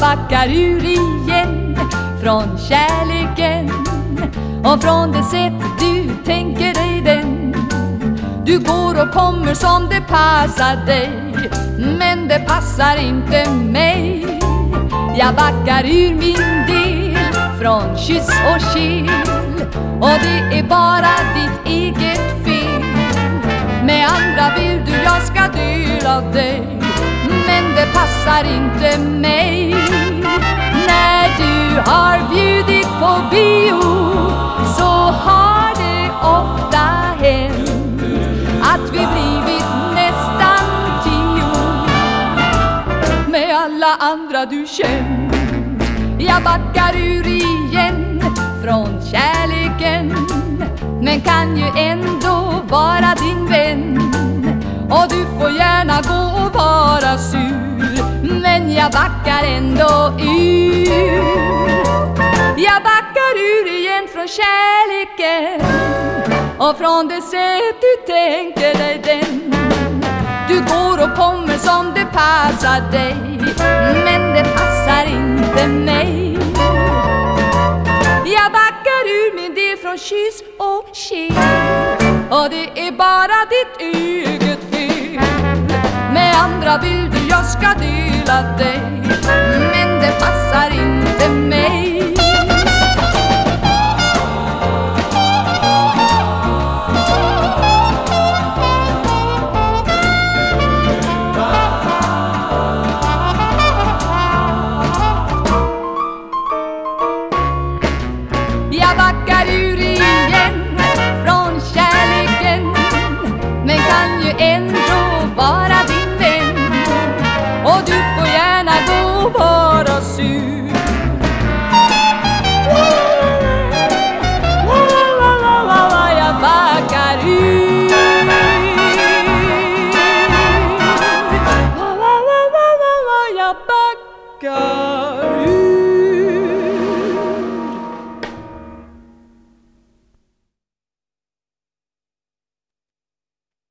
backar ur igen från kärleken och från det sätt du tänker dig den. Du går och kommer som det passar dig, men det passar inte mig. Jag backar ur min del från kyss och kyl och det är bara ditt eget fel. Med andra vill du jag ska dela dig men det passar inte mig vi blivit nästan tio med alla andra du känt. Jag backar ur igen från kärleken. Men kan ju ändå vara din vän. Och du får gärna gå och vara sur. Men jag backar ändå ur. Jag backar ur igen från kärleken. Och från det sätt du tänker dig den. Du går och kommer som det passar dig. Men det passar inte mig. Jag backar ur min del från kyss och kyl Och det är bara ditt eget fel. Med andra vill du jag ska dela dig. God.